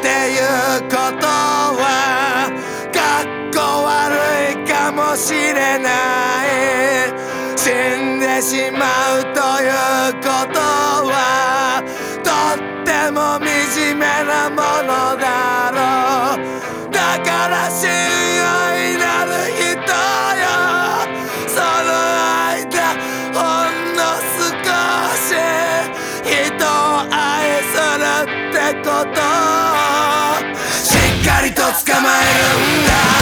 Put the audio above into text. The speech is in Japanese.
っていうことはかっこ悪いかもしれない。死んでしまうということはとっても惨めなものだ。りと捕まえるんだ。